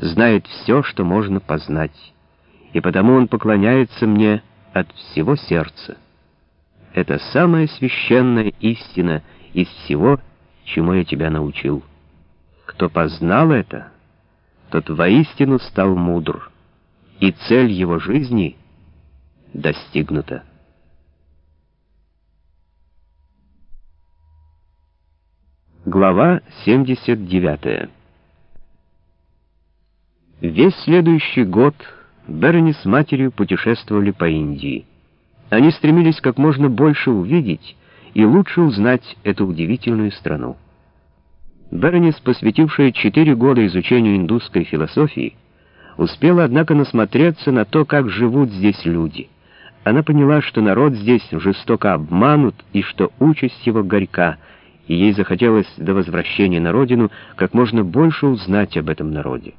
знает все, что можно познать, и потому он поклоняется мне от всего сердца. Это самая священная истина из всего, чему я тебя научил. Кто познал это, тот воистину стал мудр, и цель его жизни достигнута. Глава 79 Весь следующий год Берни с матерью путешествовали по Индии. Они стремились как можно больше увидеть и лучше узнать эту удивительную страну. Бернис, посвятившая четыре года изучению индусской философии, успела, однако, насмотреться на то, как живут здесь люди. Она поняла, что народ здесь жестоко обманут и что участь его горька, и ей захотелось до возвращения на родину как можно больше узнать об этом народе.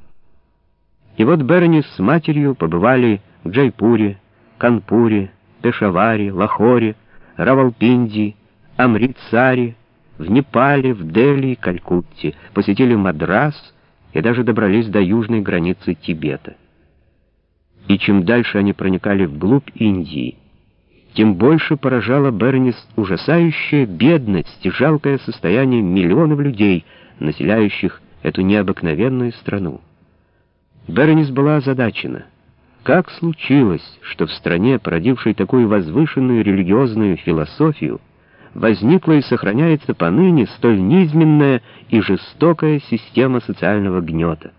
И вот Бернис с матерью побывали в Джайпуре, Канпуре, Пешаваре, Лахоре, Равалпинди, Амритсаре, в Непале, в Дели и Калькутте, посетили Мадрас и даже добрались до южной границы Тибета. И чем дальше они проникали вглубь Индии, тем больше поражала Бернис ужасающая бедность и жалкое состояние миллионов людей, населяющих эту необыкновенную страну. Бернис была озадачена. Как случилось, что в стране, породившей такую возвышенную религиозную философию, возникла и сохраняется поныне столь низменная и жестокая система социального гнета?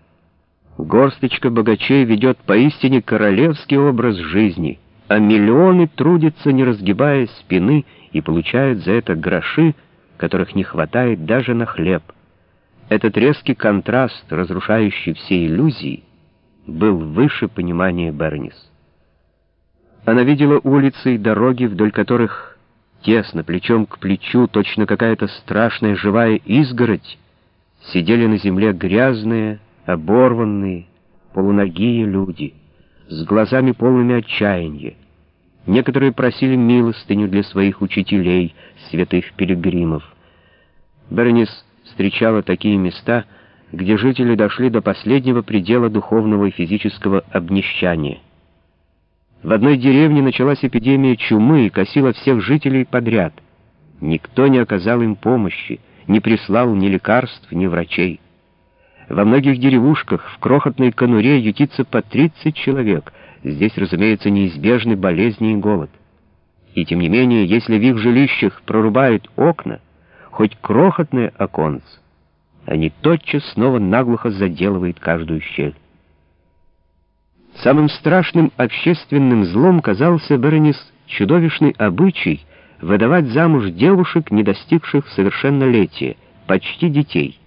Горсточка богачей ведет поистине королевский образ жизни, а миллионы трудятся, не разгибая спины, и получают за это гроши, которых не хватает даже на хлеб. Этот резкий контраст, разрушающий все иллюзии, был выше понимания Бернис. Она видела улицы и дороги, вдоль которых тесно, плечом к плечу, точно какая-то страшная живая изгородь, сидели на земле грязные, оборванные, полуногие люди, с глазами полными отчаяния. Некоторые просили милостыню для своих учителей, святых пилигримов. Бернис встречала такие места — где жители дошли до последнего предела духовного и физического обнищания. В одной деревне началась эпидемия чумы и косила всех жителей подряд. Никто не оказал им помощи, не прислал ни лекарств, ни врачей. Во многих деревушках в крохотной конуре ютится по 30 человек. Здесь, разумеется, неизбежны болезни и голод. И тем не менее, если в их жилищах прорубают окна, хоть крохотное оконце, они тотчас снова наглухо заделывают каждую щель. Самым страшным общественным злом казался Беренис чудовищный обычай выдавать замуж девушек, не достигших совершеннолетия, почти детей.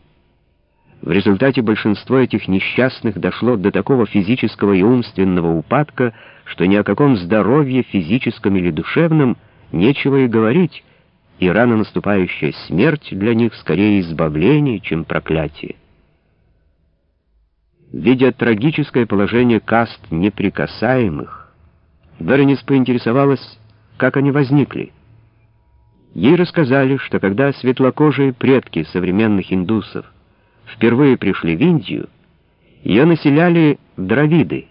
В результате большинство этих несчастных дошло до такого физического и умственного упадка, что ни о каком здоровье, физическом или душевном, нечего и говорить, и рано наступающая смерть для них скорее избавление, чем проклятие. Видя трагическое положение каст неприкасаемых, Бернис поинтересовалась, как они возникли. Ей рассказали, что когда светлокожие предки современных индусов впервые пришли в Индию, ее населяли дравиды.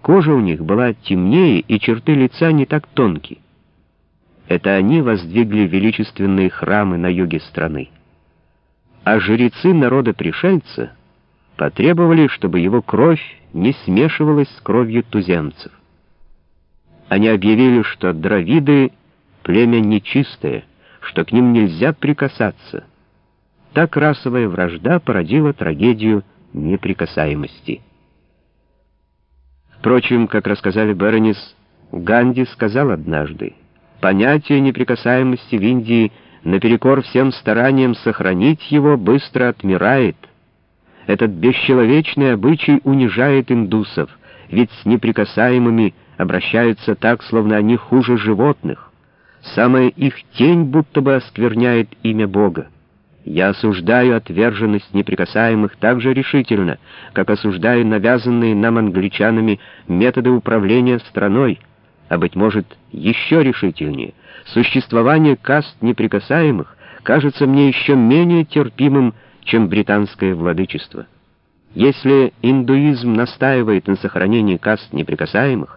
Кожа у них была темнее, и черты лица не так тонкие. Это они воздвигли величественные храмы на юге страны. А жрецы народа-пришельца потребовали, чтобы его кровь не смешивалась с кровью туземцев. Они объявили, что дравиды — племя нечистое, что к ним нельзя прикасаться. Так расовая вражда породила трагедию неприкасаемости. Впрочем, как рассказали Беронис, Ганди сказал однажды, Понятие неприкасаемости в Индии, наперекор всем стараниям сохранить его, быстро отмирает. Этот бесчеловечный обычай унижает индусов, ведь с неприкасаемыми обращаются так, словно они хуже животных. Самая их тень будто бы оскверняет имя Бога. Я осуждаю отверженность неприкасаемых так же решительно, как осуждаю навязанные нам англичанами методы управления страной, а, быть может, еще решительнее, существование каст неприкасаемых кажется мне еще менее терпимым, чем британское владычество. Если индуизм настаивает на сохранении каст неприкасаемых,